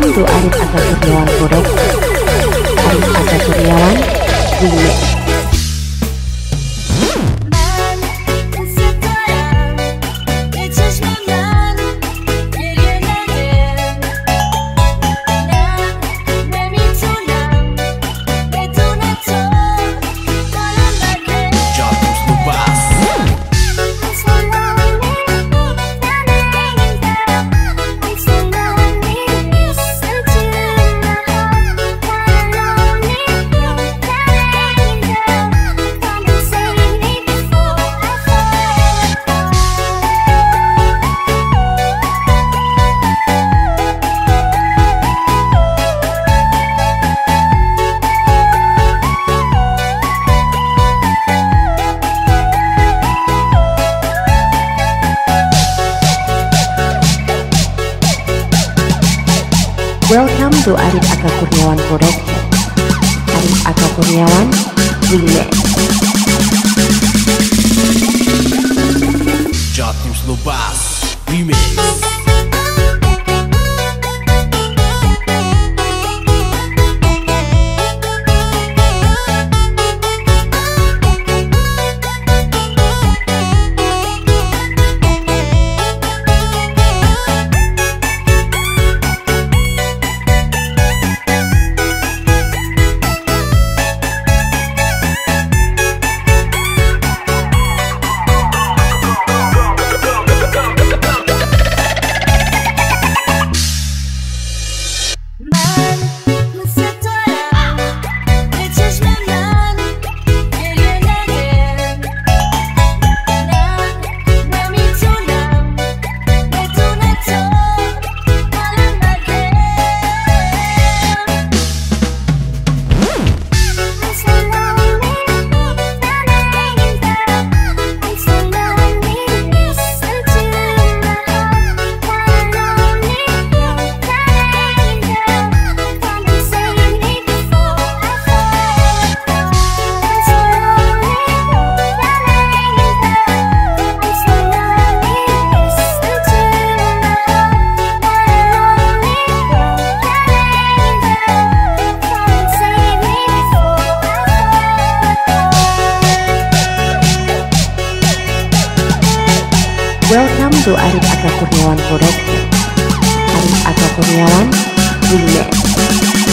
To Arif Aga Kurniawan Production. Arif Aga Kurniawan Remix. Welcome to Arif Aga Kurniawan Production. Arif Aga Kurniawan Remix. Jatim lubas Remix Welcome to Arif Aga Kurniawan Production. Arif Aga Kurniawan Remix.